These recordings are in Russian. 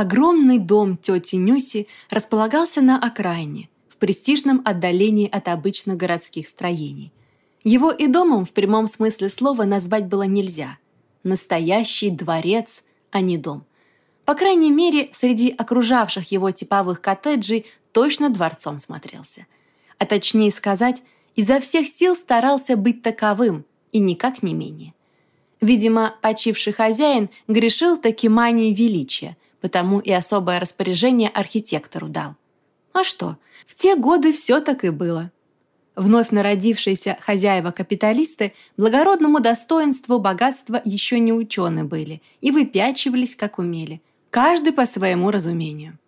Огромный дом тети Нюси располагался на окраине, в престижном отдалении от обычных городских строений. Его и домом в прямом смысле слова назвать было нельзя. Настоящий дворец, а не дом. По крайней мере, среди окружавших его типовых коттеджей точно дворцом смотрелся. А точнее сказать, изо всех сил старался быть таковым, и никак не менее. Видимо, почивший хозяин грешил таки манией величия, потому и особое распоряжение архитектору дал. А что, в те годы все так и было. Вновь народившиеся хозяева-капиталисты благородному достоинству богатства еще не учены были и выпячивались, как умели, каждый по своему разумению.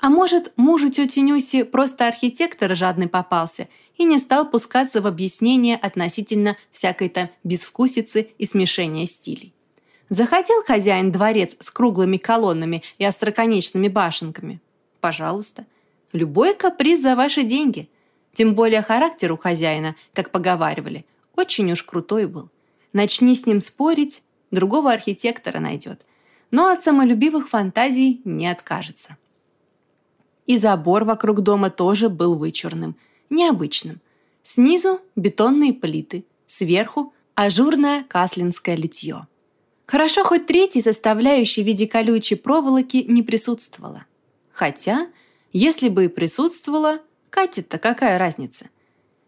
А может, мужу тети Нюси просто архитектор жадный попался и не стал пускаться в объяснение относительно всякой-то безвкусицы и смешения стилей. Захотел хозяин дворец с круглыми колоннами и остроконечными башенками? Пожалуйста. Любой каприз за ваши деньги. Тем более характер у хозяина, как поговаривали, очень уж крутой был. Начни с ним спорить, другого архитектора найдет. Но от самолюбивых фантазий не откажется. И забор вокруг дома тоже был вычурным, необычным. Снизу бетонные плиты, сверху ажурное каслинское литье. Хорошо, хоть третьей составляющей в виде колючей проволоки не присутствовала. Хотя, если бы и присутствовала, Катя-то какая разница?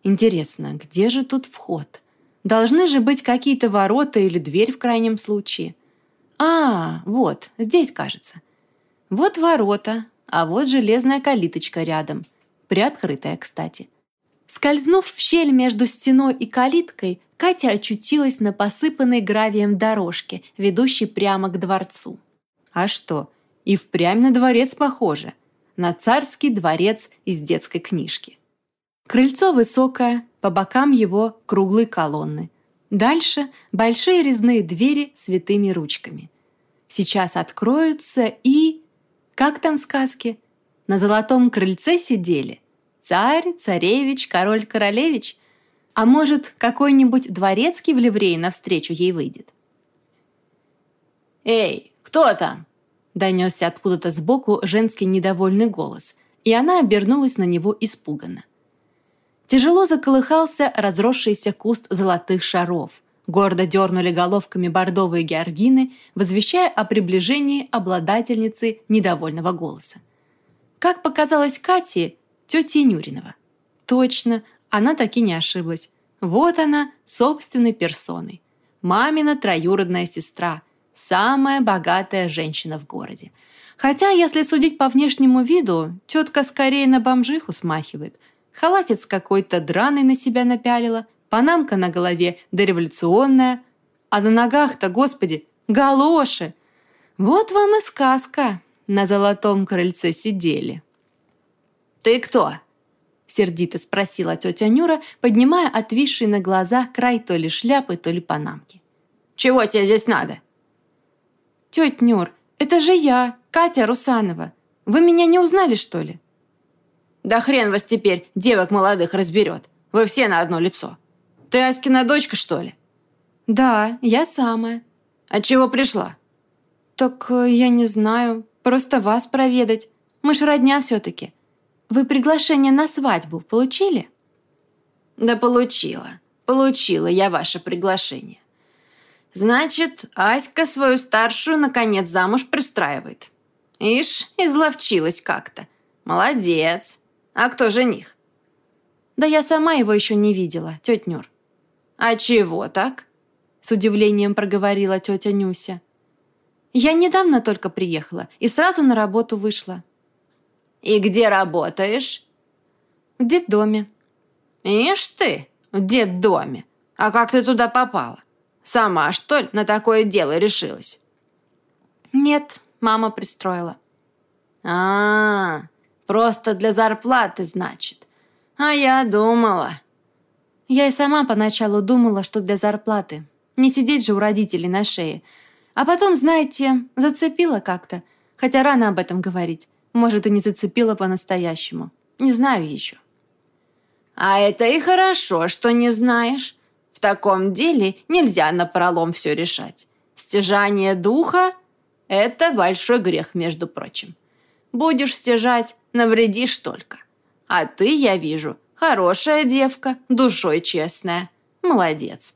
Интересно, где же тут вход? Должны же быть какие-то ворота или дверь в крайнем случае. А, вот, здесь, кажется. Вот ворота, а вот железная калиточка рядом. Приоткрытая, кстати. Скользнув в щель между стеной и калиткой, Катя очутилась на посыпанной гравием дорожке, ведущей прямо к дворцу. А что, и впрямь на дворец похоже. На царский дворец из детской книжки. Крыльцо высокое, по бокам его круглые колонны. Дальше большие резные двери с витыми ручками. Сейчас откроются и... Как там в сказке? На золотом крыльце сидели. Царь, царевич, король-королевич. А может, какой-нибудь дворецкий в ливрее навстречу ей выйдет? «Эй, кто там?» Донесся откуда-то сбоку женский недовольный голос, и она обернулась на него испуганно. Тяжело заколыхался разросшийся куст золотых шаров. Гордо дернули головками бордовые георгины, возвещая о приближении обладательницы недовольного голоса. Как показалось Кате, тети Нюринова. Точно, она таки не ошиблась. Вот она, собственной персоной. Мамина троюродная сестра, самая богатая женщина в городе. Хотя, если судить по внешнему виду, тетка скорее на бомжиху смахивает. Халатец какой-то драный на себя напялила, панамка на голове дореволюционная, а на ногах-то, господи, галоши. Вот вам и сказка. На золотом крыльце сидели. «Ты кто?» сердито спросила тетя Нюра, поднимая отвисший на глазах край то ли шляпы, то ли панамки. «Чего тебе здесь надо?» «Тетя Нюр, это же я, Катя Русанова. Вы меня не узнали, что ли?» «Да хрен вас теперь, девок молодых, разберет. Вы все на одно лицо. Ты Аськина дочка, что ли?» «Да, я самая». «От чего пришла?» «Так э, я не знаю. Просто вас проведать. Мы ж родня все-таки. Вы приглашение на свадьбу получили?» «Да получила. Получила я ваше приглашение. Значит, Аська свою старшую наконец замуж пристраивает. Ишь, изловчилась как-то. Молодец. А кто жених?» «Да я сама его еще не видела, тетя Нюр». «А чего так?» С удивлением проговорила тетя Нюся. «Я недавно только приехала и сразу на работу вышла. «И где работаешь?» «В детдоме». «Ишь ты, в детдоме. А как ты туда попала? Сама, что ли, на такое дело решилась?» «Нет, мама пристроила». «А, -а просто для зарплаты, значит. А я думала...» Я и сама поначалу думала, что для зарплаты. Не сидеть же у родителей на шее. А потом, знаете, зацепила как-то. Хотя рано об этом говорить. Может, и не зацепила по-настоящему. Не знаю еще. А это и хорошо, что не знаешь. В таком деле нельзя напролом все решать. Стяжание духа – Это большой грех, между прочим. Будешь стяжать, навредишь только. А ты, я вижу, хорошая девка, душой честная. Молодец.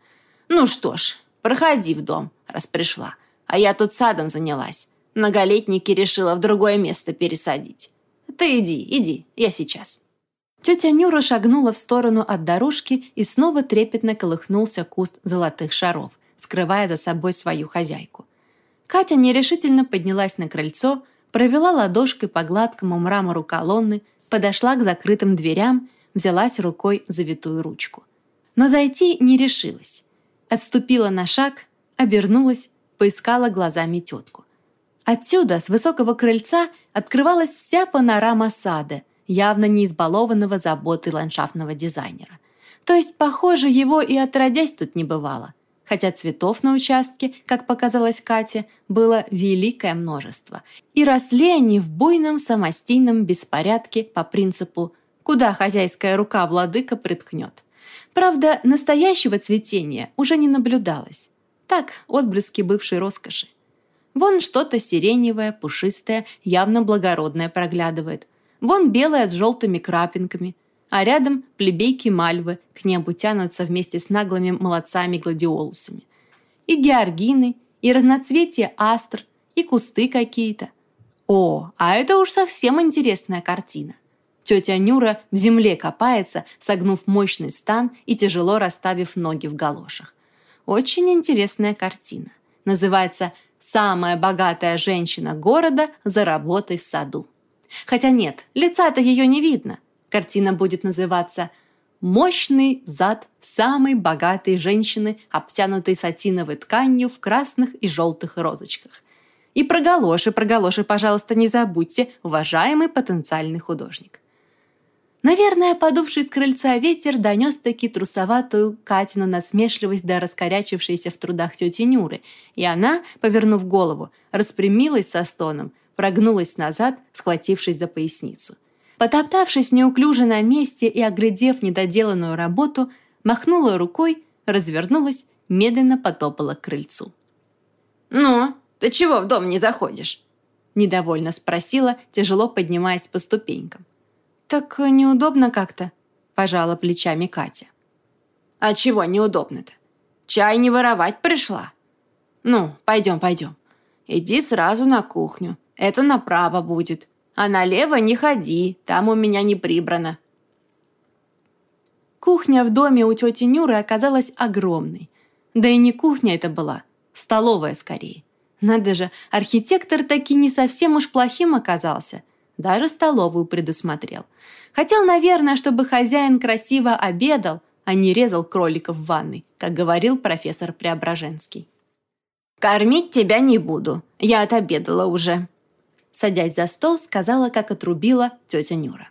Ну что ж, проходи в дом, раз пришла. А я тут садом занялась. Многолетники решила в другое место пересадить. Ты иди, иди, я сейчас». Тетя Нюра шагнула в сторону от дорожки и снова трепетно колыхнулся куст золотых шаров, скрывая за собой свою хозяйку. Катя нерешительно поднялась на крыльцо, провела ладошкой по гладкому мрамору колонны, подошла к закрытым дверям, взялась рукой за витую ручку. Но зайти не решилась. Отступила на шаг, обернулась, поискала глазами тетку. Отсюда, с высокого крыльца, открывалась вся панорама сада, явно не избалованного заботой ландшафтного дизайнера. То есть, похоже, его и отродясь тут не бывало. Хотя цветов на участке, как показалось Кате, было великое множество. И росли они в буйном самостийном беспорядке по принципу «куда хозяйская рука владыка приткнет». Правда, настоящего цветения уже не наблюдалось. Так, отблески бывшей роскоши. Вон что-то сиреневое, пушистое, явно благородное проглядывает. Вон белое с желтыми крапинками. А рядом плебейки мальвы к небу тянутся вместе с наглыми молодцами-гладиолусами. И георгины, и разноцветие астр, и кусты какие-то. О, а это уж совсем интересная картина. Тетя Нюра в земле копается, согнув мощный стан и тяжело расставив ноги в галошах. Очень интересная картина. Называется «Самая богатая женщина города за работой в саду». Хотя нет, лица-то ее не видно. Картина будет называться «Мощный зад самой богатой женщины, обтянутой сатиновой тканью в красных и желтых розочках». И про галоши, про галоши, пожалуйста, не забудьте, уважаемый потенциальный художник. Наверное, подувший с крыльца ветер донес таки трусоватую Катину насмешливость до раскорячившейся в трудах тети Нюры, и она, повернув голову, распрямилась со стоном, прогнулась назад, схватившись за поясницу. Потоптавшись неуклюже на месте и оглядев недоделанную работу, махнула рукой, развернулась, медленно потопала к крыльцу. «Ну, ты чего в дом не заходишь?» Недовольно спросила, тяжело поднимаясь по ступенькам. «Так неудобно как-то», – пожала плечами Катя. «А чего неудобно-то? Чай не воровать пришла? Ну, пойдем, пойдем. Иди сразу на кухню. Это направо будет. А налево не ходи, там у меня не прибрано». Кухня в доме у тети Нюры оказалась огромной. Да и не кухня это была, столовая скорее. Надо же, архитектор таки не совсем уж плохим оказался – даже столовую предусмотрел. Хотел, наверное, чтобы хозяин красиво обедал, а не резал кроликов в ванной, как говорил профессор Преображенский. «Кормить тебя не буду. Я отобедала уже», садясь за стол, сказала, как отрубила тетя Нюра.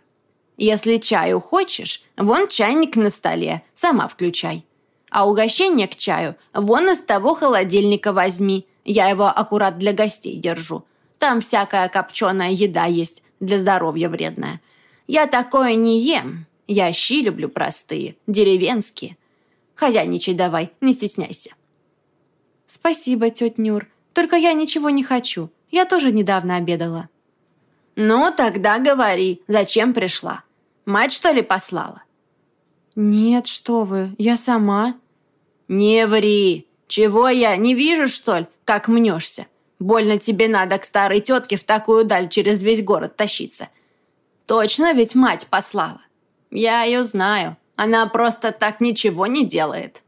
«Если чаю хочешь, вон чайник на столе, сама включай. А угощение к чаю вон из того холодильника возьми, я его аккурат для гостей держу. Там всякая копченая еда есть, для здоровья вредная. Я такое не ем. Я щи люблю простые, деревенские. Хозяйничай давай, не стесняйся». «Спасибо, тетя Нюр. Только я ничего не хочу. Я тоже недавно обедала». «Ну, тогда говори, зачем пришла? Мать, что ли, послала?» «Нет, что вы, я сама». «Не ври! Чего я, не вижу, что ли, как мнешься? Больно тебе надо к старой тетке в такую даль через весь город тащиться. Точно ведь мать послала? Я ее знаю. Она просто так ничего не делает.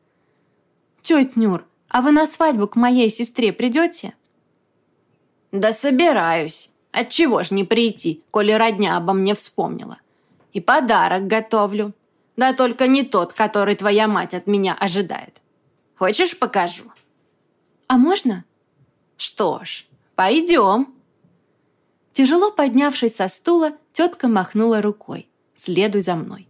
Тетя Нюр, а вы на свадьбу к моей сестре придете? Да собираюсь. Отчего ж не прийти, коли родня обо мне вспомнила? И подарок готовлю. Да только не тот, который твоя мать от меня ожидает. Хочешь, покажу? А можно? Что ж, пойдем. Тяжело поднявшись со стула, тетка махнула рукой. «Следуй за мной».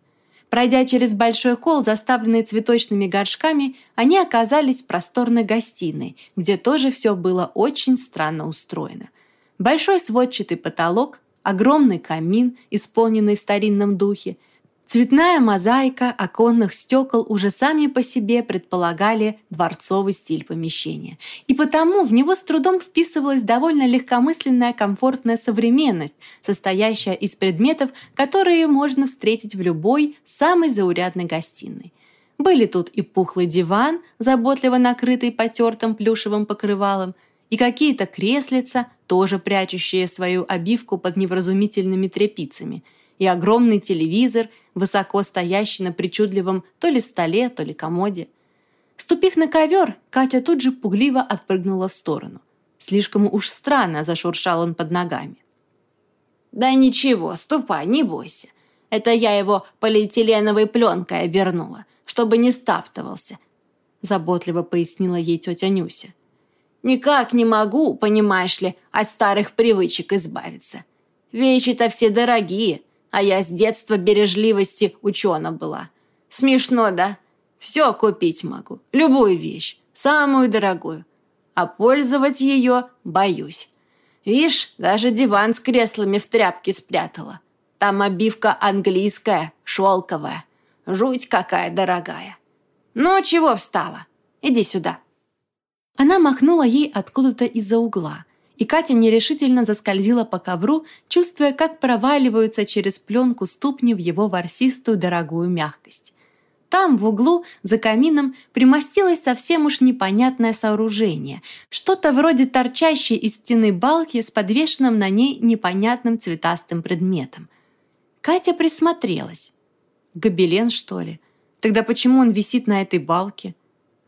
Пройдя через большой холл, заставленный цветочными горшками, они оказались в просторной гостиной, где тоже все было очень странно устроено. Большой сводчатый потолок, огромный камин, исполненный в старинном духе, Цветная мозаика оконных стекол уже сами по себе предполагали дворцовый стиль помещения. И потому в него с трудом вписывалась довольно легкомысленная комфортная современность, состоящая из предметов, которые можно встретить в любой самой заурядной гостиной. Были тут и пухлый диван, заботливо накрытый потертым плюшевым покрывалом, и какие-то креслица, тоже прячущие свою обивку под невразумительными тряпицами, и огромный телевизор – высоко стоящий на причудливом то ли столе, то ли комоде. Ступив на ковер, Катя тут же пугливо отпрыгнула в сторону. Слишком уж странно зашуршал он под ногами. «Да ничего, ступай, не бойся. Это я его полиэтиленовой пленкой обернула, чтобы не стаптывался», заботливо пояснила ей тетя Нюся. «Никак не могу, понимаешь ли, от старых привычек избавиться. Вещи-то все дорогие, а я с детства бережливости учена была. Смешно, да? Все купить могу, любую вещь, самую дорогую. А пользовать ее боюсь. Видишь, даже диван с креслами в тряпке спрятала. Там обивка английская, шелковая. Жуть какая дорогая. Ну, чего встала? Иди сюда. Она махнула ей откуда-то из-за угла – и Катя нерешительно заскользила по ковру, чувствуя, как проваливаются через пленку ступни в его ворсистую дорогую мягкость. Там, в углу, за камином, примостилось совсем уж непонятное сооружение, что-то вроде торчащей из стены балки с подвешенным на ней непонятным цветастым предметом. Катя присмотрелась. Гобелен, что ли? Тогда почему он висит на этой балке?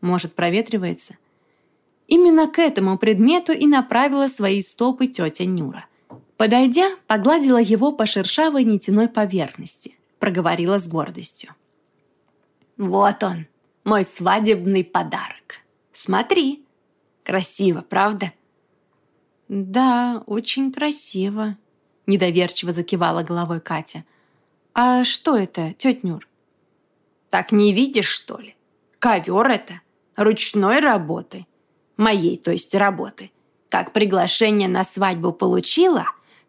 Может, проветривается? — Именно к этому предмету и направила свои стопы тетя Нюра. Подойдя, погладила его по шершавой нитяной поверхности, проговорила с гордостью. «Вот он, мой свадебный подарок. Смотри, красиво, правда?» «Да, очень красиво», – недоверчиво закивала головой Катя. «А что это, тетя Нюр?» «Так не видишь, что ли? Ковер это, ручной работы моей, то есть работы. Как приглашение на свадьбу получила,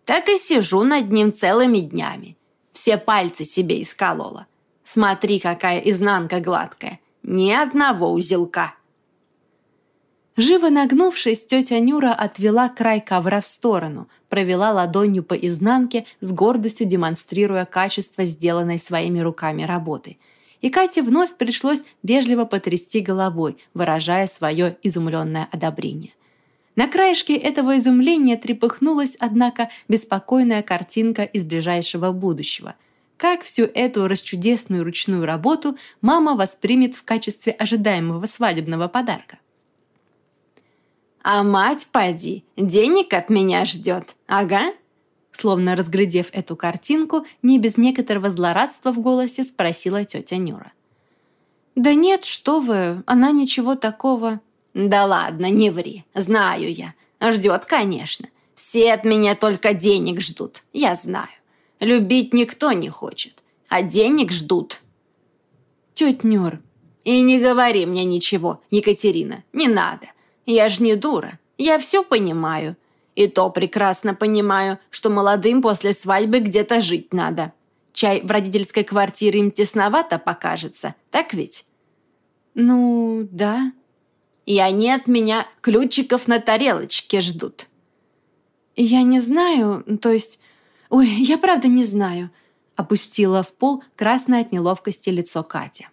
так и сижу над ним целыми днями. Все пальцы себе исколола. Смотри, какая изнанка гладкая. Ни одного узелка. Живо нагнувшись, тетя Нюра отвела край ковра в сторону, провела ладонью по изнанке, с гордостью демонстрируя качество сделанной своими руками работы – и Кате вновь пришлось вежливо потрясти головой, выражая свое изумленное одобрение. На краешке этого изумления трепыхнулась, однако, беспокойная картинка из ближайшего будущего. Как всю эту расчудесную ручную работу мама воспримет в качестве ожидаемого свадебного подарка? «А мать, поди, денег от меня ждет, ага?» Словно разглядев эту картинку, не без некоторого злорадства в голосе спросила тетя Нюра. «Да нет, что вы, она ничего такого...» «Да ладно, не ври, знаю я. Ждет, конечно. Все от меня только денег ждут, я знаю. Любить никто не хочет, а денег ждут». «Тетя Нюр...» «И не говори мне ничего, Екатерина, не надо. Я ж не дура, я все понимаю. И то прекрасно понимаю, что молодым после свадьбы где-то жить надо. Чай в родительской квартире им тесновато покажется, так ведь? Ну, да. И они от меня ключиков на тарелочке ждут. Я не знаю, то есть... Ой, я правда не знаю. Опустила в пол красное от неловкости лицо Катя.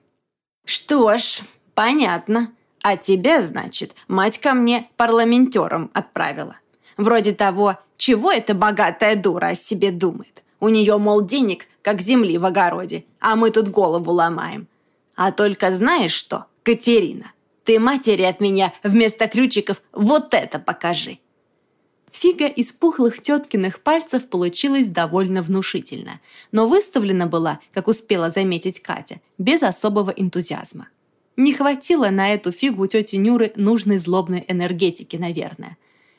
Что ж, понятно. А тебя, значит, мать ко мне парламентером отправила. Вроде того, чего эта богатая дура о себе думает. У нее, мол, денег, как земли в огороде, а мы тут голову ломаем. А только знаешь что, Катерина, ты матери от меня вместо ключиков вот это покажи. Фига из пухлых теткиных пальцев получилась довольно внушительно, но выставлена была, как успела заметить Катя, без особого энтузиазма. Не хватило на эту фигу тети Нюры нужной злобной энергетики, наверное.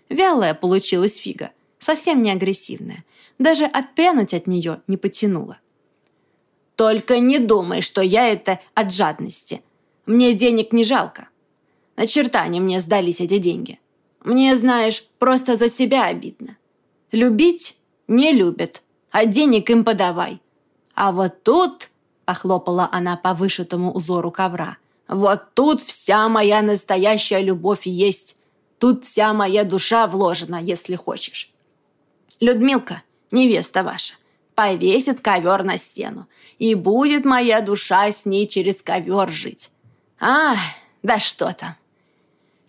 Вялая получилась фига, совсем не агрессивная. Даже отпрянуть от нее не потянула. «Только не думай, что я это от жадности. Мне денег не жалко. На черта они мне сдались эти деньги. Мне, знаешь, просто за себя обидно. Любить не любят, а денег им подавай. А вот тут похлопала она по вышитому узору ковра. «Вот тут вся моя настоящая любовь есть. Тут вся моя душа вложена, если хочешь. Людмилка, невеста ваша, повесит ковер на стену, и будет моя душа с ней через ковер жить. А, да что там!»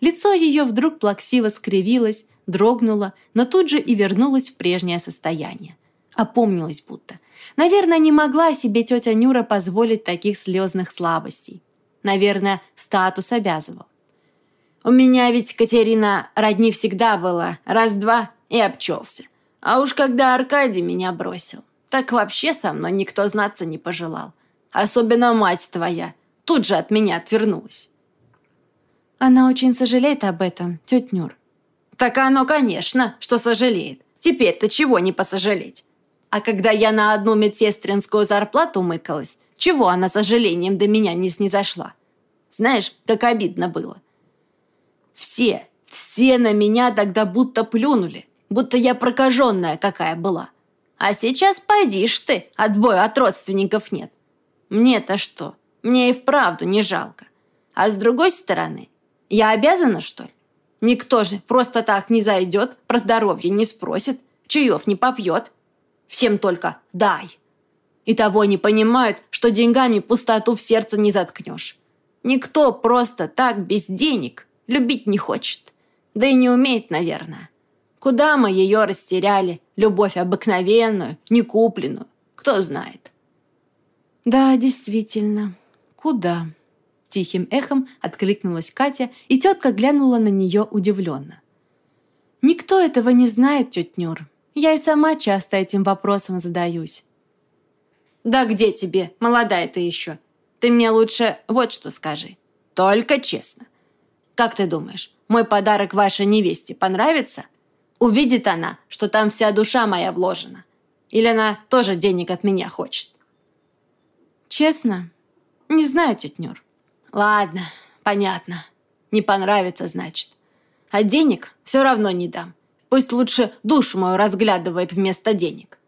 Лицо ее вдруг плаксиво скривилось, дрогнуло, но тут же и вернулось в прежнее состояние. Опомнилась будто. Наверное, не могла себе тетя Нюра позволить таких слезных слабостей. Наверное, статус обязывал. «У меня ведь, Катерина, родни всегда было, раз-два и обчелся. А уж когда Аркадий меня бросил, так вообще со мной никто знаться не пожелал. Особенно мать твоя, тут же от меня отвернулась». Она очень сожалеет об этом, тетя Нюр. Так оно, конечно, что сожалеет. Теперь-то чего не посожалеть? А когда я на одну медсестринскую зарплату мыкалась, чего она сожалением до меня не снизошла? Знаешь, как обидно было. Все, все на меня тогда будто плюнули, будто я прокаженная какая была. А сейчас пойдишь ты, отбоя от родственников нет. Мне-то что? Мне и вправду не жалко. А с другой стороны, я обязана, что ли? Никто же просто так не зайдет, про здоровье не спросит, чаев не попьет. Всем только «дай». И того не понимают, что деньгами пустоту в сердце не заткнешь. Никто просто так, без денег, любить не хочет. Да и не умеет, наверное. Куда мы ее растеряли, любовь обыкновенную, не купленную, кто знает. Да, действительно, куда? Тихим эхом откликнулась Катя, и тетка глянула на нее удивленно. «Никто этого не знает, тетя Нюр. Я и сама часто этим вопросом задаюсь». «Да где тебе, молодая ты еще? Ты мне лучше вот что скажи. Только честно. Как ты думаешь, мой подарок вашей невесте понравится? Увидит она, что там вся душа моя вложена? Или она тоже денег от меня хочет?» «Честно, не знаю, тетя Нюр. Ладно, понятно. Не понравится, значит. А денег все равно не дам. Пусть лучше душу мою разглядывает вместо денег.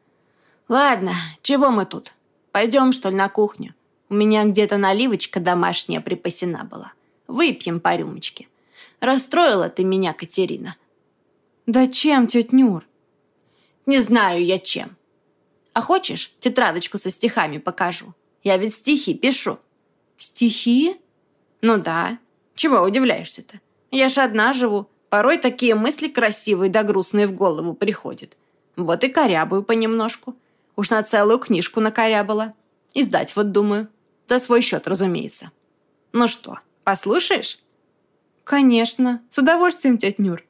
Ладно, чего мы тут? Пойдем, что ли, на кухню? У меня где-то наливочка домашняя припасена была. Выпьем по рюмочке. Расстроила ты меня, Катерина. Да чем, тетя Нюр? Не знаю я чем. А хочешь, тетрадочку со стихами покажу? Я ведь стихи пишу. Стихи? «Ну да. Чего удивляешься-то? Я ж одна живу. Порой такие мысли красивые да грустные в голову приходят. Вот и корябаю понемножку. Уж на целую книжку накорябала. Издать вот думаю. За свой счет, разумеется. Ну что, послушаешь?» «Конечно. С удовольствием, тетя Нюр».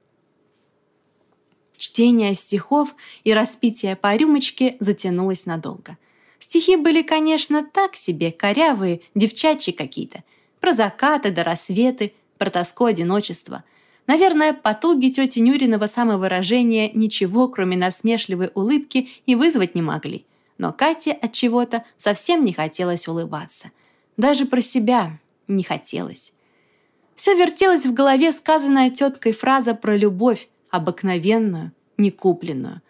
Чтение стихов и распитие по рюмочке затянулось надолго. Стихи были, конечно, так себе, корявые, девчачьи какие-то про закаты до рассветы, про тоску одиночества. Наверное, потуги тети Нюриного самовыражения ничего, кроме насмешливой улыбки, и вызвать не могли. Но Кате от чего-то совсем не хотелось улыбаться. Даже про себя не хотелось. Все вертелось в голове сказанная теткой фраза про любовь, обыкновенную, некупленную.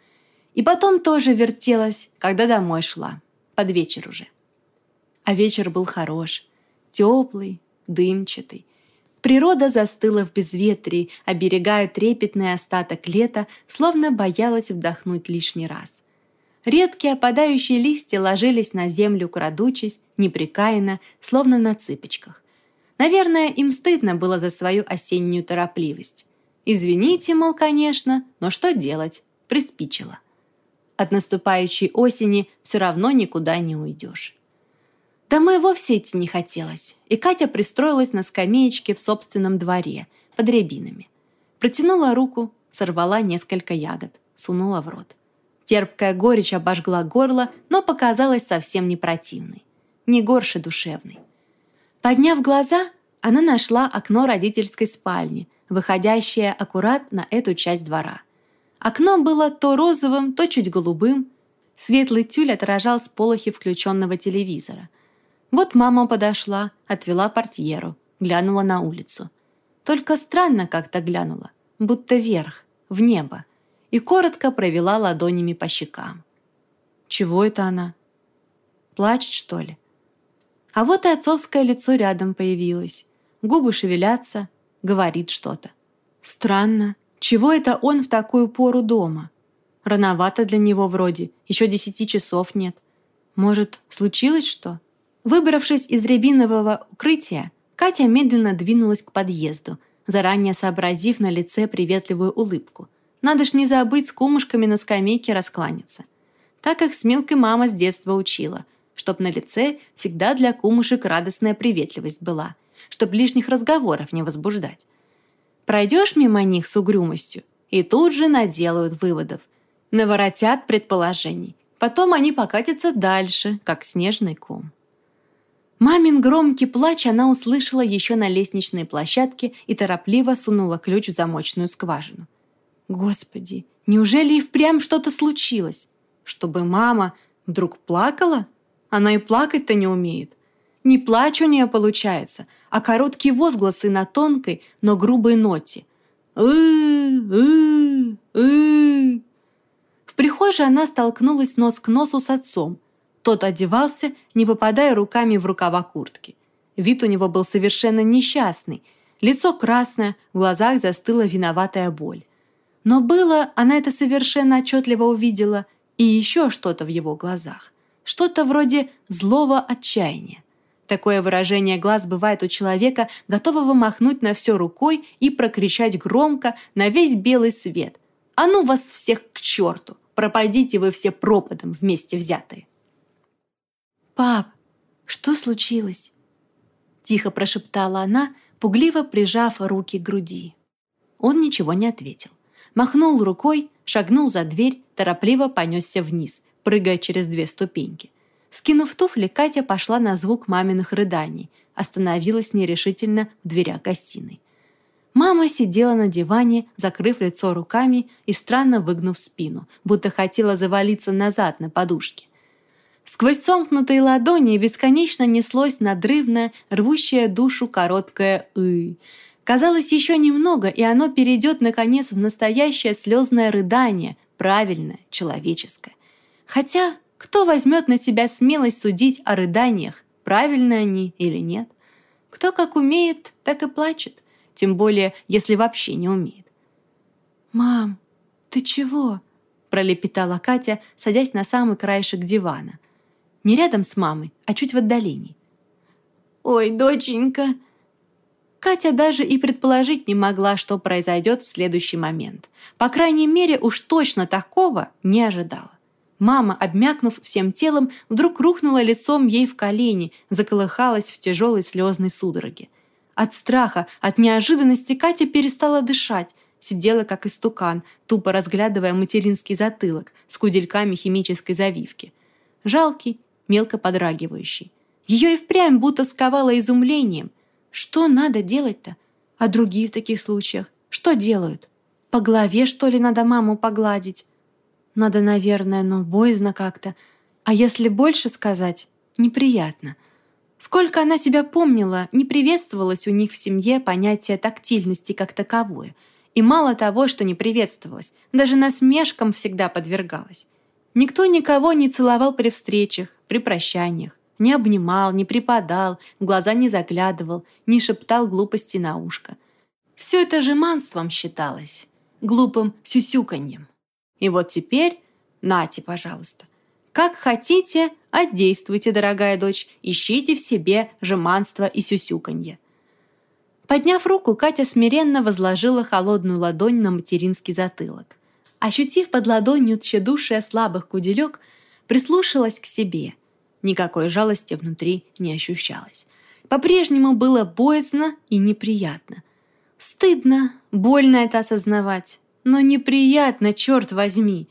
И потом тоже вертелась, когда домой шла, под вечер уже. А вечер был хорош, теплый, дымчатый. Природа застыла в безветрии, оберегая трепетный остаток лета, словно боялась вдохнуть лишний раз. Редкие опадающие листья ложились на землю, крадучись, непрекаянно, словно на цыпочках. Наверное, им стыдно было за свою осеннюю торопливость. Извините, мол, конечно, но что делать? Приспичило. От наступающей осени все равно никуда не уйдешь. Домой вовсе идти не хотелось, и Катя пристроилась на скамеечке в собственном дворе, под рябинами. Протянула руку, сорвала несколько ягод, сунула в рот. Терпкая горечь обожгла горло, но показалась совсем не противной. Не горше душевной. Подняв глаза, она нашла окно родительской спальни, выходящее аккурат на эту часть двора. Окно было то розовым, то чуть голубым. Светлый тюль отражал сполохи включенного телевизора – вот мама подошла, отвела портьеру, глянула на улицу. Только странно как-то глянула, будто вверх, в небо, и коротко провела ладонями по щекам. Чего это она? Плачет, что ли? А вот и отцовское лицо рядом появилось. Губы шевелятся, говорит что-то. Странно, чего это он в такую пору дома? Рановато для него вроде, еще десяти часов нет. Может, случилось что? Выбравшись из рябинового укрытия, Катя медленно двинулась к подъезду, заранее сообразив на лице приветливую улыбку. Надо ж не забыть с кумушками на скамейке раскланяться. Так их с Милкой мама с детства учила, чтоб на лице всегда для кумушек радостная приветливость была, чтоб лишних разговоров не возбуждать. Пройдешь мимо них с угрюмостью, и тут же наделают выводов. Наворотят предположений. Потом они покатятся дальше, как снежный ком. Мамин громкий плач она услышала еще на лестничной площадке и торопливо сунула ключ в замочную скважину. Господи, неужели и впрямь что-то случилось? Чтобы мама вдруг плакала? Она и плакать-то не умеет. Не плач у нее получается, а короткие возгласы на тонкой, но грубой ноте. «ы ы В прихожей она столкнулась нос к носу с отцом. Тот одевался, не попадая руками в рукава куртки. Вид у него был совершенно несчастный. Лицо красное, в глазах застыла виноватая боль. Но было, она это совершенно отчетливо увидела, и еще что-то в его глазах. Что-то вроде злого отчаяния. Такое выражение глаз бывает у человека, готового махнуть на все рукой и прокричать громко на весь белый свет. «А ну вас всех к черту! Пропадите вы все пропадом вместе взятые!» «Пап, что случилось?» Тихо прошептала она, пугливо прижав руки к груди. Он ничего не ответил. Махнул рукой, шагнул за дверь, торопливо понесся вниз, прыгая через две ступеньки. Скинув туфли, Катя пошла на звук маминых рыданий, остановилась нерешительно в дверях гостиной. Мама сидела на диване, закрыв лицо руками и странно выгнув спину, будто хотела завалиться назад на подушке. Сквозь сомкнутые ладони бесконечно неслось надрывное, рвущее душу короткое «ы». Казалось, еще немного, и оно перейдет, наконец, в настоящее слезное рыдание, правильное, человеческое. Хотя, кто возьмет на себя смелость судить о рыданиях, правильны они или нет? Кто как умеет, так и плачет, тем более, если вообще не умеет. «Мам, ты чего?» – пролепетала Катя, садясь на самый краешек дивана. Не рядом с мамой, а чуть в отдалении. «Ой, доченька!» Катя даже и предположить не могла, что произойдет в следующий момент. По крайней мере, уж точно такого не ожидала. Мама, обмякнув всем телом, вдруг рухнула лицом ей в колени, заколыхалась в тяжелой слезной судороге. От страха, от неожиданности Катя перестала дышать, сидела как истукан, тупо разглядывая материнский затылок с кудельками химической завивки. Жалкий, мелко подрагивающий. Ее и впрямь будто сковало изумлением. Что надо делать-то? А другие в таких случаях? Что делают? По голове, что ли, надо маму погладить? Надо, наверное, но боязно как-то. А если больше сказать, неприятно. Сколько она себя помнила, не приветствовалось у них в семье понятие тактильности как таковое. И мало того, что не приветствовалось, даже насмешкам всегда подвергалась. Никто никого не целовал при встречах, при прощаниях, не обнимал, не припадал, в глаза не заглядывал, не шептал глупости на ушко. Все это же манством считалось, глупым сюсюканьем. И вот теперь, нате, пожалуйста. Как хотите, а действуйте, дорогая дочь, ищите в себе жеманство и сюсюканье. Подняв руку, Катя смиренно возложила холодную ладонь на материнский затылок. Ощутив под ладонью тщедушие слабых куделек, прислушалась к себе – Никакой жалости внутри не ощущалось. По-прежнему было боязно и неприятно. Стыдно, больно это осознавать, но неприятно, черт возьми.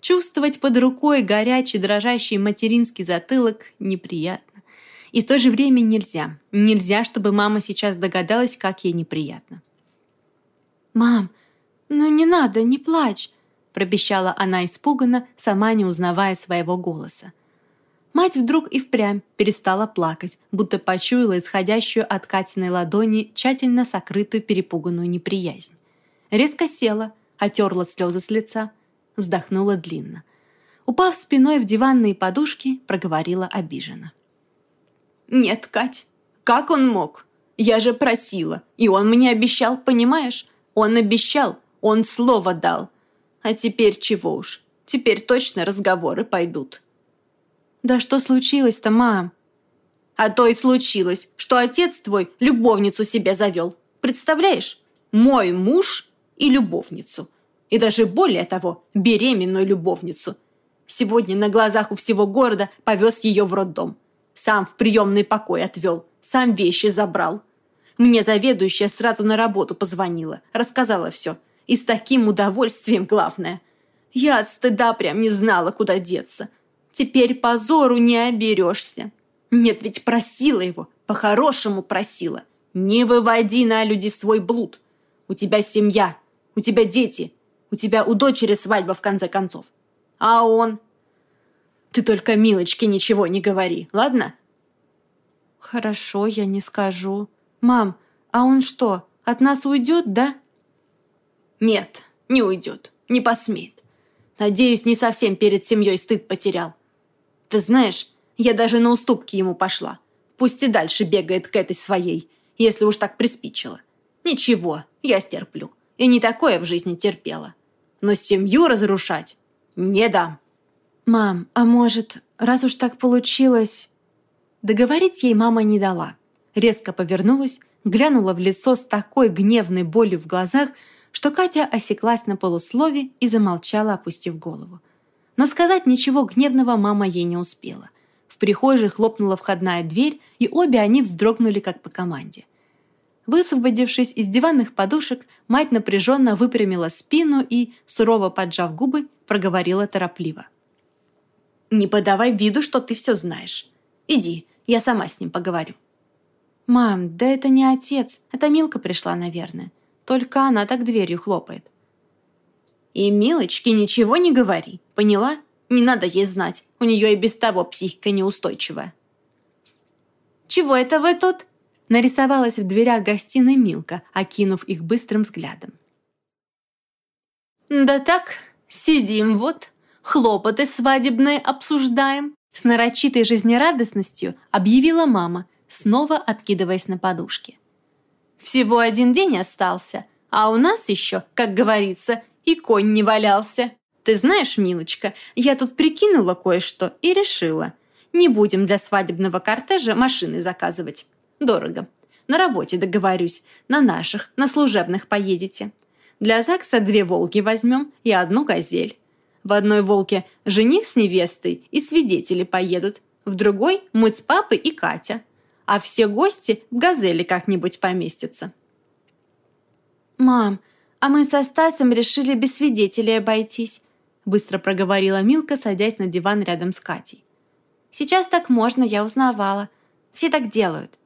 Чувствовать под рукой горячий, дрожащий материнский затылок неприятно. И в то же время нельзя. Нельзя, чтобы мама сейчас догадалась, как ей неприятно. «Мам, ну не надо, не плачь!» пропищала она испуганно, сама не узнавая своего голоса. Мать вдруг и впрямь перестала плакать, будто почуяла исходящую от Катиной ладони тщательно сокрытую перепуганную неприязнь. Резко села, отерла слезы с лица, вздохнула длинно. Упав спиной в диванные подушки, проговорила обиженно. Нет, Кать, как он мог? Я же просила, и он мне обещал, понимаешь? Он обещал, он слово дал. А теперь чего уж? Теперь точно разговоры пойдут. Да что случилось-то, мам? А то и случилось, что отец твой любовницу себе завел. Представляешь? Мой муж и любовницу. И даже более того, беременную любовницу. Сегодня на глазах у всего города повез ее в роддом. Сам в приемный покой отвел, сам вещи забрал. Мне заведующая сразу на работу позвонила, рассказала все. И с таким удовольствием, главное. Я от стыда прям не знала, куда деться. Теперь позору не оберешься. Нет, ведь просила его, по-хорошему просила. Не выводи на люди свой блуд. У тебя семья, у тебя дети, у тебя у дочери свадьба в конце концов. А он? Ты только Милочке ничего не говори, ладно? Хорошо, я не скажу. Мам, а он что, от нас уйдет, да? Нет, не уйдет, не посмеет. Надеюсь, не совсем перед семьей стыд потерял. Ты знаешь, я даже на уступки ему пошла. Пусть и дальше бегает к этой своей, если уж так приспичило. Ничего, я стерплю. И не такое в жизни терпела. Но семью разрушать не дам. «Мам, а может, раз уж так получилось...» Договорить ей мама не дала. Резко повернулась, глянула в лицо с такой гневной болью в глазах, что Катя осеклась на полуслове и замолчала, опустив голову. Но сказать ничего гневного мама ей не успела. В прихожей хлопнула входная дверь, и обе они вздрогнули, как по команде. Высвободившись из диванных подушек, мать напряженно выпрямила спину и, сурово поджав губы, проговорила торопливо. «Не подавай виду, что ты все знаешь. Иди, я сама с ним поговорю». «Мам, да это не отец, это Милка пришла, наверное. Только она так дверью хлопает». «И Милочке ничего не говори, поняла? Не надо ей знать, у нее и без того психика неустойчивая». «Чего это вы тут?» Нарисовалась в дверях гостиной Милка, окинув их быстрым взглядом. «Да так, сидим вот, хлопоты свадебные обсуждаем», с нарочитой жизнерадостностью объявила мама, снова откидываясь на подушке. «Всего один день остался, а у нас еще, как говорится, и конь не валялся. Ты знаешь, милочка, я тут прикинула кое-что и решила. Не будем для свадебного кортежа машины заказывать. Дорого. На работе договорюсь. На наших, на служебных поедете. Для ЗАГСа две «Волги» возьмем и одну «Газель». В одной «Волге» жених с невестой и свидетели поедут. В другой мы с папой и Катя. А все гости в «Газели» как-нибудь поместятся. «Мам, а мы со Стасом решили без свидетелей обойтись», быстро проговорила Милка, садясь на диван рядом с Катей. «Сейчас так можно, я узнавала. Все так делают.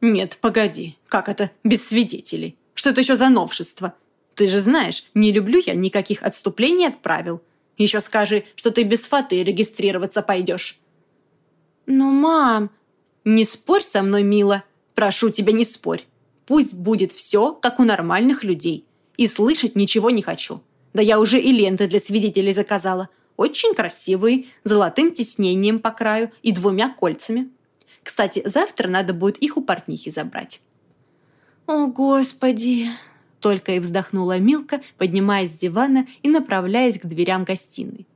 «Нет, погоди, как это без свидетелей? Что это еще за новшество? Ты же знаешь, не люблю я никаких отступлений от правил. Еще скажи, что ты без фаты регистрироваться пойдешь». «Ну, мам...» «Не спорь со мной, мила. Прошу тебя, не спорь. Пусть будет все, как у нормальных людей. И слышать ничего не хочу. Да я уже и ленты для свидетелей заказала. Очень красивые, золотым тиснением по краю и двумя кольцами. Кстати, завтра надо будет их у портнихи забрать». «О, Господи!» Только и вздохнула Милка, поднимаясь с дивана и направляясь к дверям гостиной.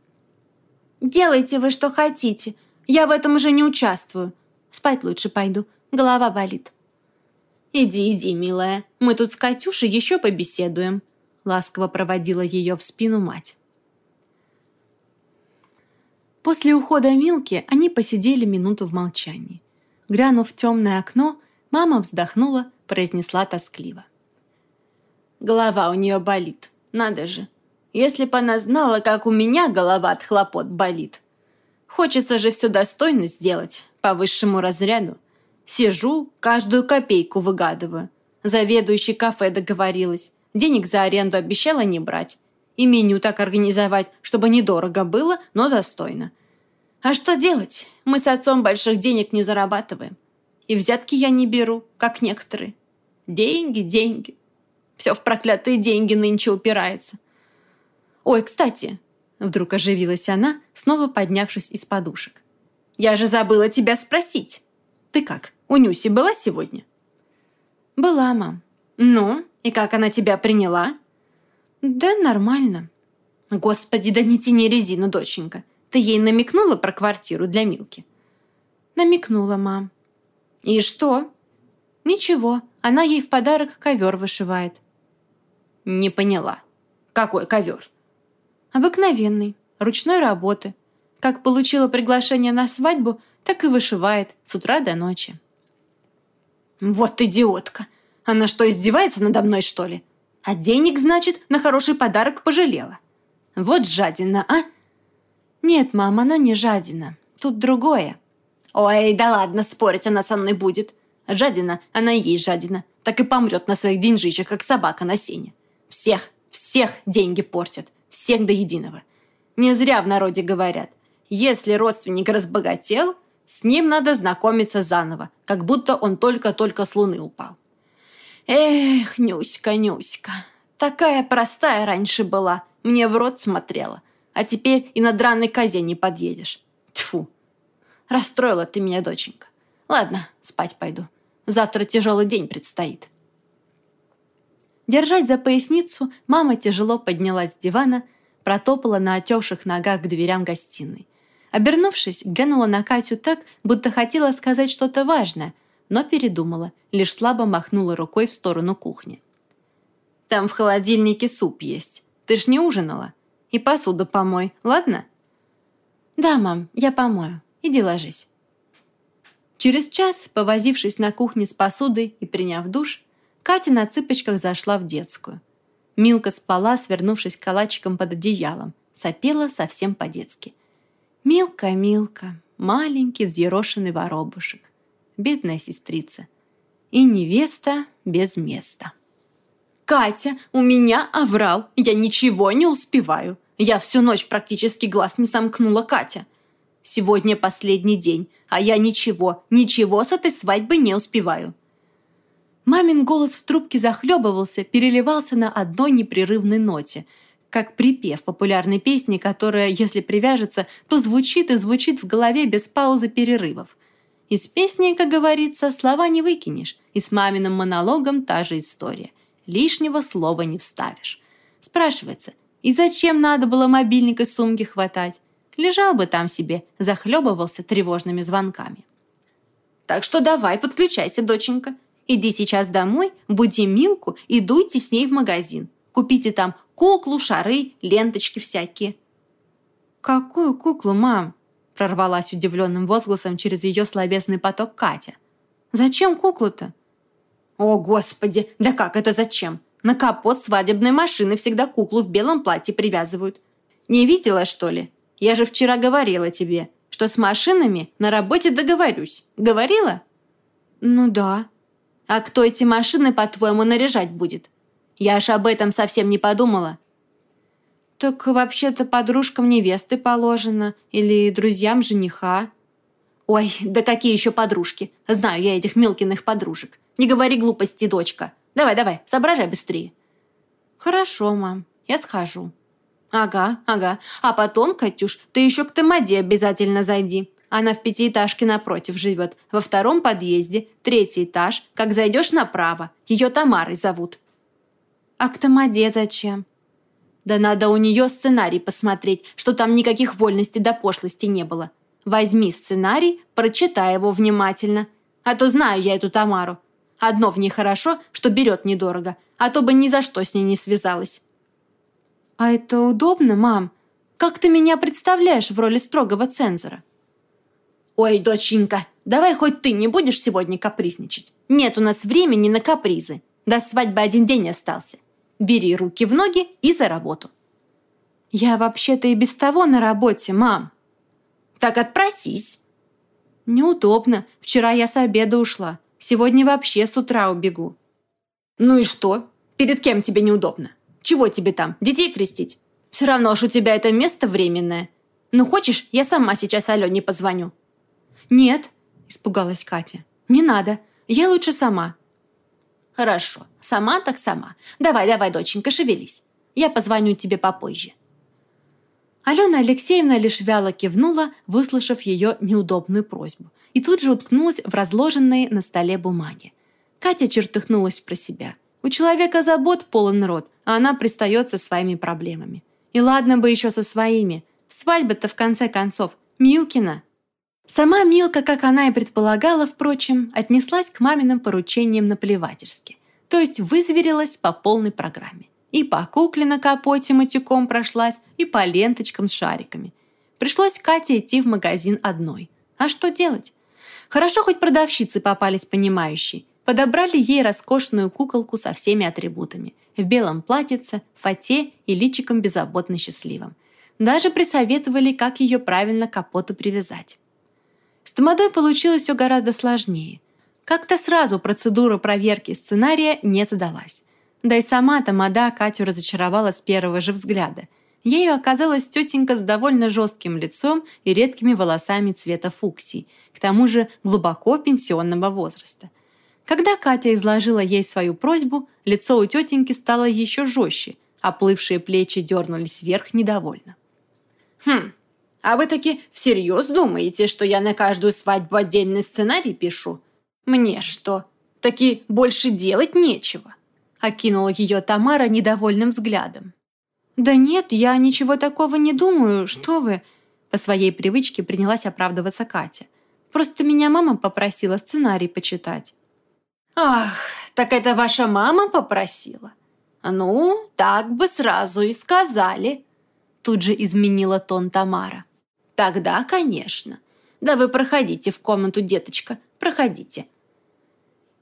«Делайте вы, что хотите. Я в этом уже не участвую. Спать лучше пойду. Голова болит». «Иди, иди, милая. Мы тут с Катюшей еще побеседуем», ласково проводила ее в спину мать. После ухода Милки они посидели минуту в молчании. Глянув в темное окно, мама вздохнула, произнесла тоскливо. Голова у нее болит, надо же. Если бы она знала, как у меня голова от хлопот болит. Хочется же все достойно сделать, по высшему разряду. Сижу, каждую копейку выгадываю. Заведующий кафе договорилась. Денег за аренду обещала не брать. И меню так организовать, чтобы недорого было, но достойно. А что делать? Мы с отцом больших денег не зарабатываем. И взятки я не беру, как некоторые. Деньги, деньги. Все в проклятые деньги нынче упирается. Ой, кстати, вдруг оживилась она, снова поднявшись из подушек. Я же забыла тебя спросить. Ты как, у Нюси была сегодня?» «Была, мам». «Ну, и как она тебя приняла?» «Да нормально». «Господи, да не тяни резину, доченька. Ты ей намекнула про квартиру для Милки?» «Намекнула, мам». «И что?» «Ничего, она ей в подарок ковер вышивает». «Не поняла. Какой ковер?» «Обыкновенный, ручной работы. Как получила приглашение на свадьбу, так и вышивает с утра до ночи». «Вот идиотка! Она что, издевается надо мной, что ли? А денег, значит, на хороший подарок пожалела. Вот жадина, а?» «Нет, мам, она не жадина. Тут другое». «Ой, да ладно, спорить она со мной будет. Жадина, она и есть жадина. Так и помрет на своих деньжищах, как собака на сене. Всех, всех деньги портят. Всех до единого. Не зря в народе говорят. Если родственник разбогател, с ним надо знакомиться заново, как будто он только-только с луны упал. Эх, Нюська, Нюська, такая простая раньше была, мне в рот смотрела, а теперь и на драной козе не подъедешь. Тьфу, расстроила ты меня, доченька. Ладно, спать пойду. Завтра тяжелый день предстоит. Держась за поясницу, мама тяжело поднялась с дивана, протопала на отекших ногах к дверям гостиной. Обернувшись, глянула на Катю так, будто хотела сказать что-то важное, но передумала, лишь слабо махнула рукой в сторону кухни. «Там в холодильнике суп есть. Ты ж не ужинала. И посуду помой, ладно?» «Да, мам, я помою. Иди ложись». Через час, повозившись на кухне с посудой и приняв душ, Катя на цыпочках зашла в детскую. Милка спала, свернувшись калачиком под одеялом, сопела совсем по-детски. Милка, Милка, маленький взъерошенный воробушек, бедная сестрица. И невеста без места. «Катя, у меня оврал, я ничего не успеваю. Я всю ночь практически глаз не сомкнула, Катя. Сегодня последний день, а я ничего, ничего с этой свадьбы не успеваю». Мамин голос в трубке захлебывался, переливался на одной непрерывной ноте, как припев популярной песни, которая, если привяжется, то звучит и звучит в голове без паузы перерывов. Из песни, как говорится, слова не выкинешь, и с маминым монологом та же история. Лишнего слова не вставишь. Спрашивается, и зачем надо было мобильник из сумки хватать? Лежал бы там себе, захлебывался тревожными звонками. «Так что давай, подключайся, доченька. Иди сейчас домой, буди Милку и дуйте с ней в магазин. Купите там куклу, шары, ленточки всякие». «Какую куклу, мам?» Прорвалась удивленным возгласом через ее словесный поток Катя. «Зачем куклу-то?» «О, Господи! Да как это зачем? На капот свадебной машины всегда куклу в белом платье привязывают. Не видела, что ли? Я же вчера говорила тебе, что с машинами на работе договорюсь. Говорила? Ну да. А кто эти машины, по-твоему, наряжать будет? Я аж об этом совсем не подумала. Так вообще-то подружкам невесты положено или друзьям жениха. Ой, да какие еще подружки? Знаю я этих Милкиных подружек. Не говори глупости, дочка. Давай, давай, соображай быстрее. Хорошо, мам, я схожу. «Ага, ага. А потом, Катюш, ты еще к Тамаде обязательно зайди. Она в пятиэтажке напротив живет, во втором подъезде, третий этаж. Как зайдешь направо. Ее Тамарой зовут». «А к Тамаде зачем?» «Да надо у нее сценарий посмотреть, что там никаких вольностей до пошлости не было. Возьми сценарий, прочитай его внимательно. А то знаю я эту Тамару. Одно в ней хорошо, что берет недорого, а то бы ни за что с ней не связалась». «А это удобно, мам? Как ты меня представляешь в роли строгого цензора?» «Ой, доченька, давай хоть ты не будешь сегодня капризничать. Нет у нас времени на капризы. До свадьбы один день остался. Бери руки в ноги и за работу». «Я вообще-то и без того на работе, мам». «Так отпросись». «Неудобно. Вчера я с обеда ушла. Сегодня вообще с утра убегу». «Ну и что? Перед кем тебе неудобно?» Чего тебе там, детей крестить? Все равно ж у тебя это место временное. Ну, хочешь, я сама сейчас Алене позвоню?» «Нет», – испугалась Катя. «Не надо. Я лучше сама». «Хорошо. Сама так сама. Давай, давай, доченька, шевелись. Я позвоню тебе попозже». Алена Алексеевна лишь вяло кивнула, выслушав ее неудобную просьбу, и тут же уткнулась в разложенные на столе бумаги. Катя чертыхнулась про себя. У человека забот полон рот, а она пристает со своими проблемами. И ладно бы еще со своими. Свадьба-то в конце концов. Милкина. Сама Милка, как она и предполагала, впрочем, отнеслась к маминым поручениям наплевательски. То есть вызверилась по полной программе. И по кукле на капоте матюком прошлась, и по ленточкам с шариками. Пришлось Кате идти в магазин одной. А что делать? Хорошо, хоть продавщицы попались понимающие. Подобрали ей роскошную куколку со всеми атрибутами. В белом платьице, фате и личиком беззаботно счастливым. Даже присоветовали, как ее правильно к капоту привязать. С Тамадой получилось все гораздо сложнее. Как-то сразу процедура проверки сценария не задалась. Да и сама Тамада Катю разочаровала с первого же взгляда. Ею оказалась тетенька с довольно жестким лицом и редкими волосами цвета фуксии, к тому же глубоко пенсионного возраста. Когда Катя изложила ей свою просьбу, лицо у тетеньки стало еще жестче, а плывшие плечи дернулись вверх недовольно. «Хм, а вы таки всерьез думаете, что я на каждую свадьбу отдельный сценарий пишу? Мне что, таки больше делать нечего?» окинула ее Тамара недовольным взглядом. «Да нет, я ничего такого не думаю, что вы...» По своей привычке принялась оправдываться Катя. «Просто меня мама попросила сценарий почитать». «Ах, так это ваша мама попросила? Ну, так бы сразу и сказали». Тут же изменила тон Тамара. «Тогда, конечно. Да вы проходите в комнату, деточка, проходите.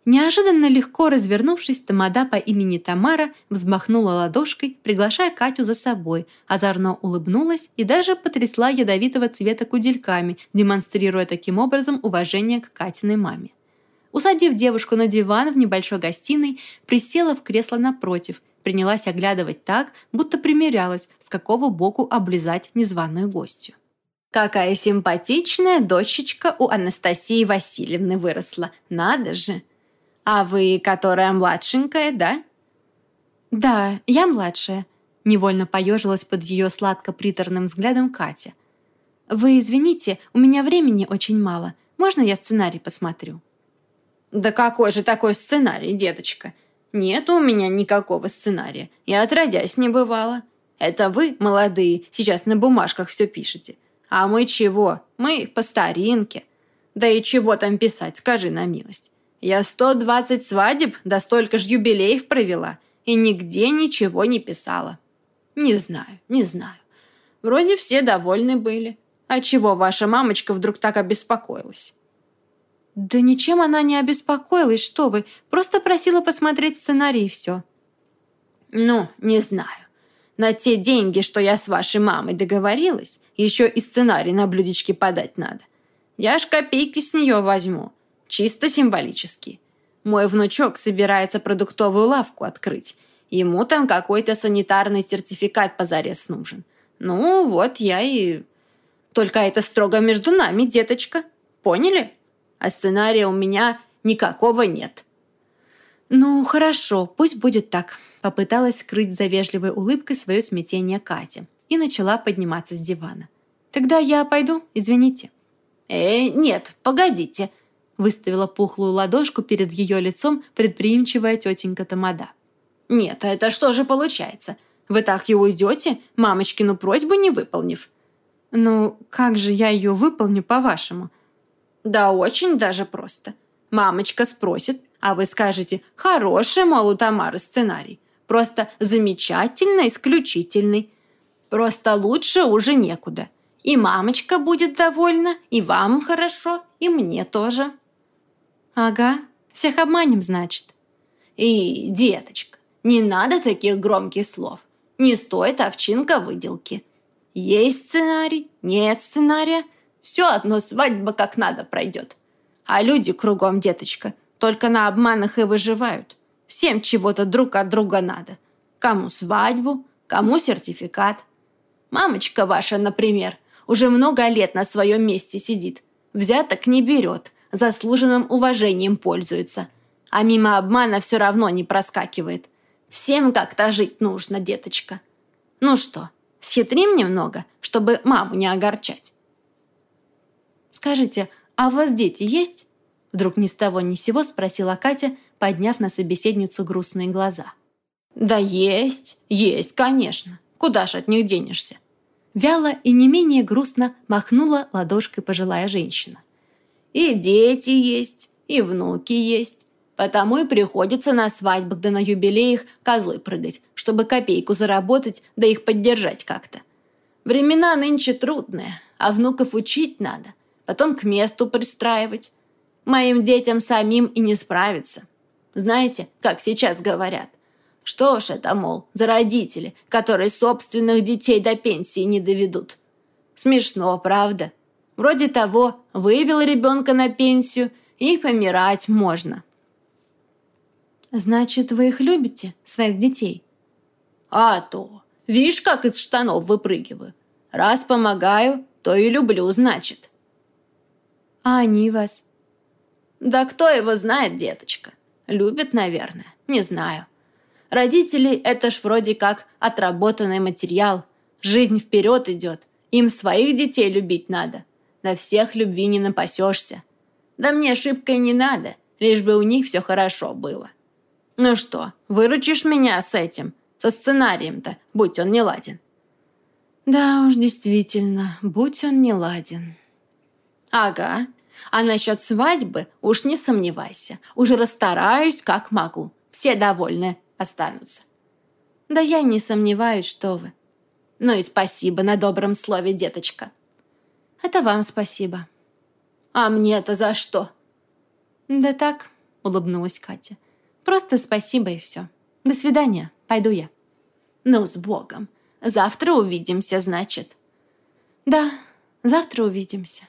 Неожиданно легко развернувшись, Тамада по имени Тамара взмахнула ладошкой, приглашая Катю за собой, озорно улыбнулась и даже потрясла ядовитого цвета кудельками, демонстрируя таким образом уважение к Катиной маме. Усадив девушку на диван в небольшой гостиной, присела в кресло напротив, принялась оглядывать так, будто примерялась, с какого боку облизать незваную гостью. «Какая симпатичная дочечка у Анастасии Васильевны выросла! Надо же!» «А вы, которая младшенькая, да?» «Да, я младшая», — невольно поежилась под ее сладко-приторным взглядом Катя. «Вы извините, у меня времени очень мало. Можно я сценарий посмотрю?» «Да какой же такой сценарий, деточка? Нет у меня никакого сценария. Я отродясь не бывала. Это вы, молодые, сейчас на бумажках все пишете. А мы чего? Мы по старинке. Да и чего там писать, скажи на милость. Я 120 свадеб, да столько ж юбилеев провела, и нигде ничего не писала. Не знаю, не знаю. Вроде все довольны были. А чего ваша мамочка вдруг так обеспокоилась? Да ничем она не обеспокоилась, что вы. Просто просила посмотреть сценарий и все. Ну, не знаю. На те деньги, что я с вашей мамой договорилась, еще и сценарий на блюдечке подать надо. Я ж копейки с нее возьму. Чисто символически. Мой внучок собирается продуктовую лавку открыть. Ему там какой-то санитарный сертификат позарез нужен. Ну, вот я и... Только это строго между нами, деточка. Поняли? А сценария у меня никакого нет. Ну, хорошо, пусть будет так. Попыталась скрыть за вежливой улыбкой свое смятение Катя и начала подниматься с дивана. Тогда я пойду, извините. Э, нет, погодите выставила пухлую ладошку перед ее лицом предприимчивая тетенька Тамада. «Нет, это что же получается? Вы так и уйдете, мамочкину просьбу не выполнив?» «Ну, как же я ее выполню, по-вашему?» «Да очень даже просто. Мамочка спросит, а вы скажете, хороший, мол, у Тамары сценарий. Просто замечательно, исключительный. Просто лучше уже некуда. И мамочка будет довольна, и вам хорошо, и мне тоже». «Ага, всех обманем, значит». «И, деточка, не надо таких громких слов. Не стоит овчинка выделки. Есть сценарий, нет сценария. Все одно свадьба как надо пройдет. А люди кругом, деточка, только на обманах и выживают. Всем чего-то друг от друга надо. Кому свадьбу, кому сертификат. Мамочка ваша, например, уже много лет на своем месте сидит. Взяток не берет, заслуженным уважением пользуется. А мимо обмана все равно не проскакивает. Всем как-то жить нужно, деточка. Ну что, Схитрим немного, чтобы маму не огорчать. «Скажите, а у вас дети есть?» Вдруг ни с того ни с сего спросила Катя, подняв на собеседницу грустные глаза. «Да есть, есть, конечно. Куда ж от них денешься?» Вяло и не менее грустно махнула ладошкой пожилая женщина. «И дети есть, и внуки есть. Потому и приходится на свадьбах да на юбилеях козлой прыгать, чтобы копейку заработать да их поддержать как-то. Времена нынче трудные, а внуков учить надо, потом к месту пристраивать. Моим детям самим и не справиться. Знаете, как сейчас говорят? Что ж это, мол, за родители, которые собственных детей до пенсии не доведут? Смешно, правда? Вроде того, вывел ребенка на пенсию, и помирать можно. «Значит, вы их любите, своих детей?» «А то! Видишь, как из штанов выпрыгиваю. Раз помогаю, то и люблю, значит». «А они вас?» «Да кто его знает, деточка? Любят, наверное. Не знаю. Родители – это ж вроде как отработанный материал. Жизнь вперед идет. Им своих детей любить надо. На всех любви не напасешься. Да мне ошибкой не надо, лишь бы у них все хорошо было. Ну что, выручишь меня с этим? Со сценарием-то, будь он не ладен. Да уж, действительно, будь он не ладен. Ага. А насчет свадьбы уж не сомневайся. Уже расстараюсь, как могу. Все довольны останутся. Да я не сомневаюсь, что вы. Ну и спасибо на добром слове, деточка. Это вам спасибо. А мне-то за что? Да так, улыбнулась Катя. Просто спасибо и все. До свидания, пойду я. Ну, с Богом. Завтра увидимся, значит. Да, завтра увидимся.